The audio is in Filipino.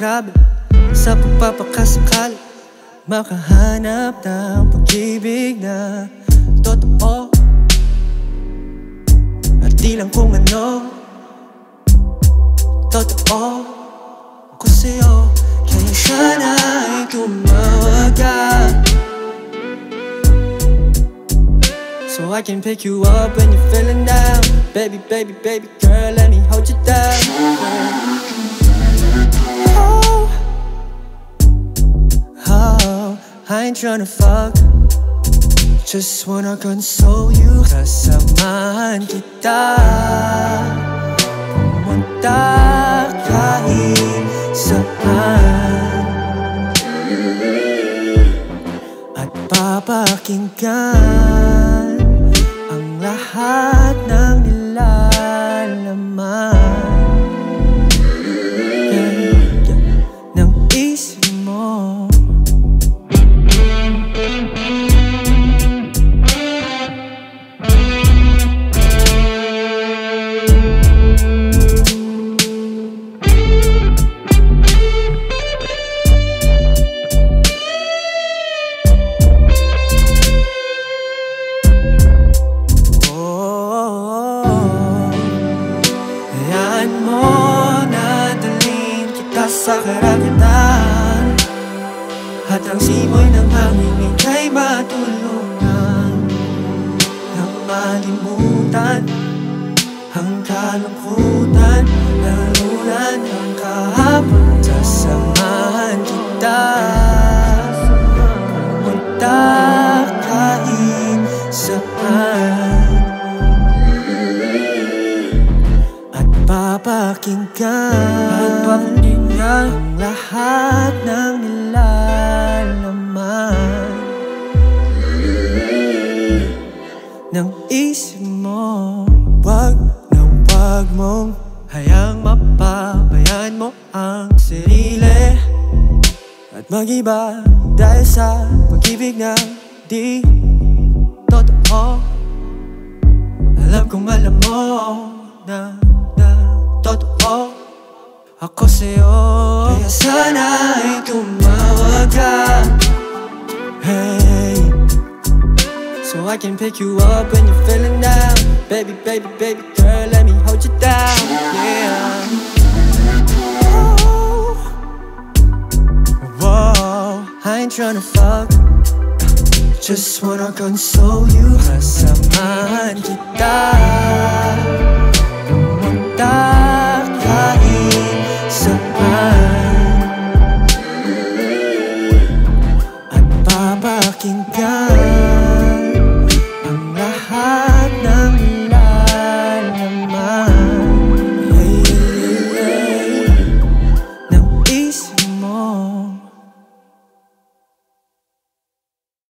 grabe. Sa pagpapakasakali Makahanap ng pag-ibig na Totoo. At di lang kung ano Totoo. Ako sa'yo Kaya sana ay tumawag ka So I can pick you up when you're feeling down. Baby, baby, baby girl, let me hold you down I ain't tryna fuck. Just wanna console you. Kasamahan kita Pumunta kahit saan At papakinggan Ang lahat sa karagatan. At ang simoy ng hangin ika'y matulungan. Nang malimutan ang kalungkutan Nalulan ang kahapon Sasamahan kita. Pumunta kahit saan At papakinggan At papakinggan Ang lahat ng nilalaman. Ng isip mo Wag na wag mong Hayang mapabayaan mo ang sarili. At mag-iba dahil sa pag-ibig na di ako sa'yo Kaya sana ay tumawag ka Hey. So I can pick you up when you're feeling down. Baby, baby, baby girl, let me hold you down. Yeah. Oh, Whoa, I ain't tryna fuck. Just wanna console you. Kasamahan kita